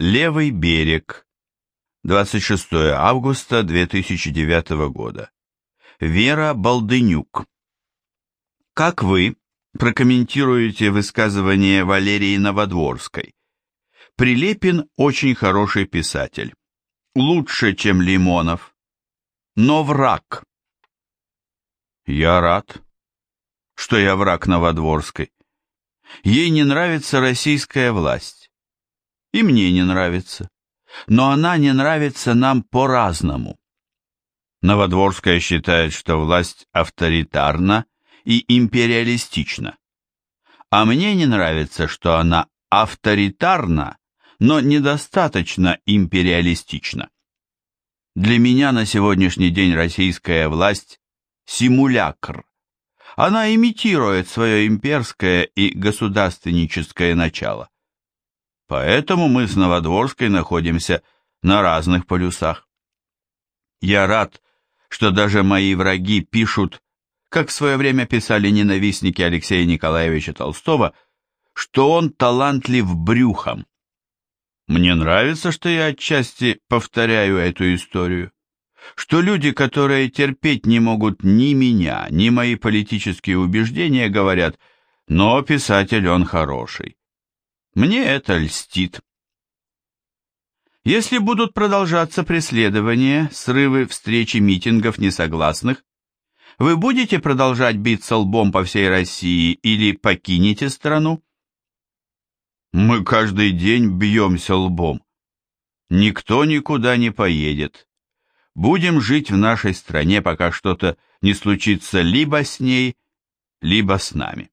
Левый берег. 26 августа 2009 года. Вера Балдынюк. Как вы прокомментируете высказывание Валерии Новодворской? Прилепин очень хороший писатель. Лучше, чем Лимонов. Но враг. Я рад, что я враг Новодворской. Ей не нравится российская власть. И мне не нравится. Но она не нравится нам по-разному. Новодворская считает, что власть авторитарна и империалистична. А мне не нравится, что она авторитарна, но недостаточно империалистична. Для меня на сегодняшний день российская власть – симулякр. Она имитирует свое имперское и государственническое начало. Поэтому мы с Новодворской находимся на разных полюсах. Я рад, что даже мои враги пишут, как в свое время писали ненавистники Алексея Николаевича Толстого, что он талантлив брюхом. Мне нравится, что я отчасти повторяю эту историю, что люди, которые терпеть не могут ни меня, ни мои политические убеждения, говорят, но писатель он хороший. Мне это льстит. Если будут продолжаться преследования, срывы, встречи митингов несогласных, вы будете продолжать биться лбом по всей России или покинете страну? Мы каждый день бьемся лбом. Никто никуда не поедет. Будем жить в нашей стране, пока что-то не случится либо с ней, либо с нами.